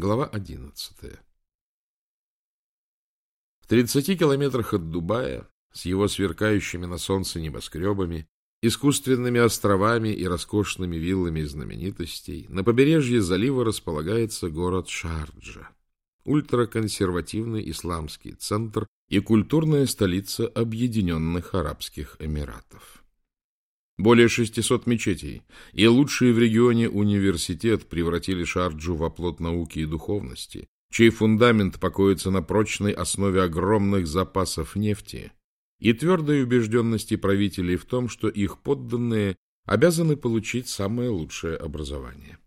Глава одиннадцатая. В тридцати километрах от Дубая, с его сверкающими на солнце небоскребами, искусственными островами и роскошными виллами знаменитостей, на побережье залива располагается город Шарджа, ультраконсервативный исламский центр и культурная столица Объединенных Арабских Эмиратов. Более 600 мечетей и лучший в регионе университет превратили Шарджу в оплот науки и духовности, чей фундамент покоится на прочной основе огромных запасов нефти и твердой убежденности правителей в том, что их подданные обязаны получить самое лучшее образование.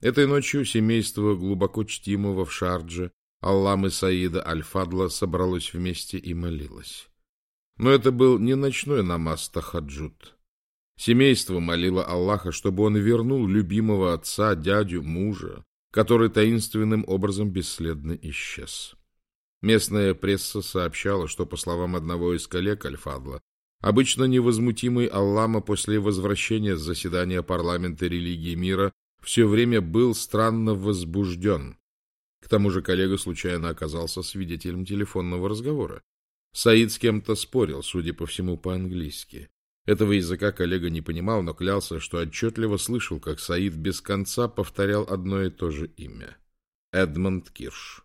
Этой ночью семейство глубоко чтимого в Шардже Алламы Саида Аль-Фадла собралось вместе и молилось. Но это был не ночной намаз Тахаджуд, Семейство молило Аллаха, чтобы он вернул любимого отца, дядю, мужа, который таинственным образом бесследно исчез. Местная пресса сообщала, что, по словам одного из коллег Альфадла, обычно невозмутимый Аллама после возвращения с заседания парламента религии мира все время был странно возбужден. К тому же коллега случайно оказался свидетелем телефонного разговора. Саид с кем-то спорил, судя по всему, по-английски. Этого языка коллега не понимал, но клялся, что отчетливо слышал, как Саид без конца повторял одно и то же имя. Эдмонд Кирш.